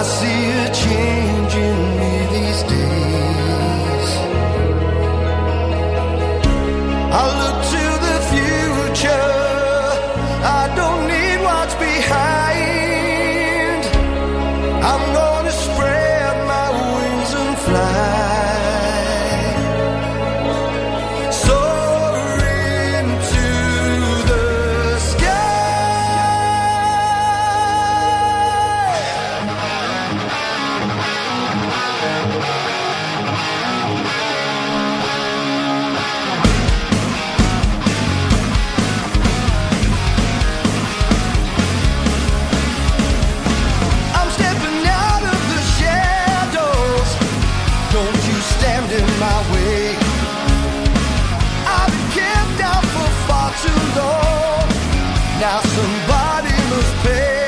I see Now somebody must pay.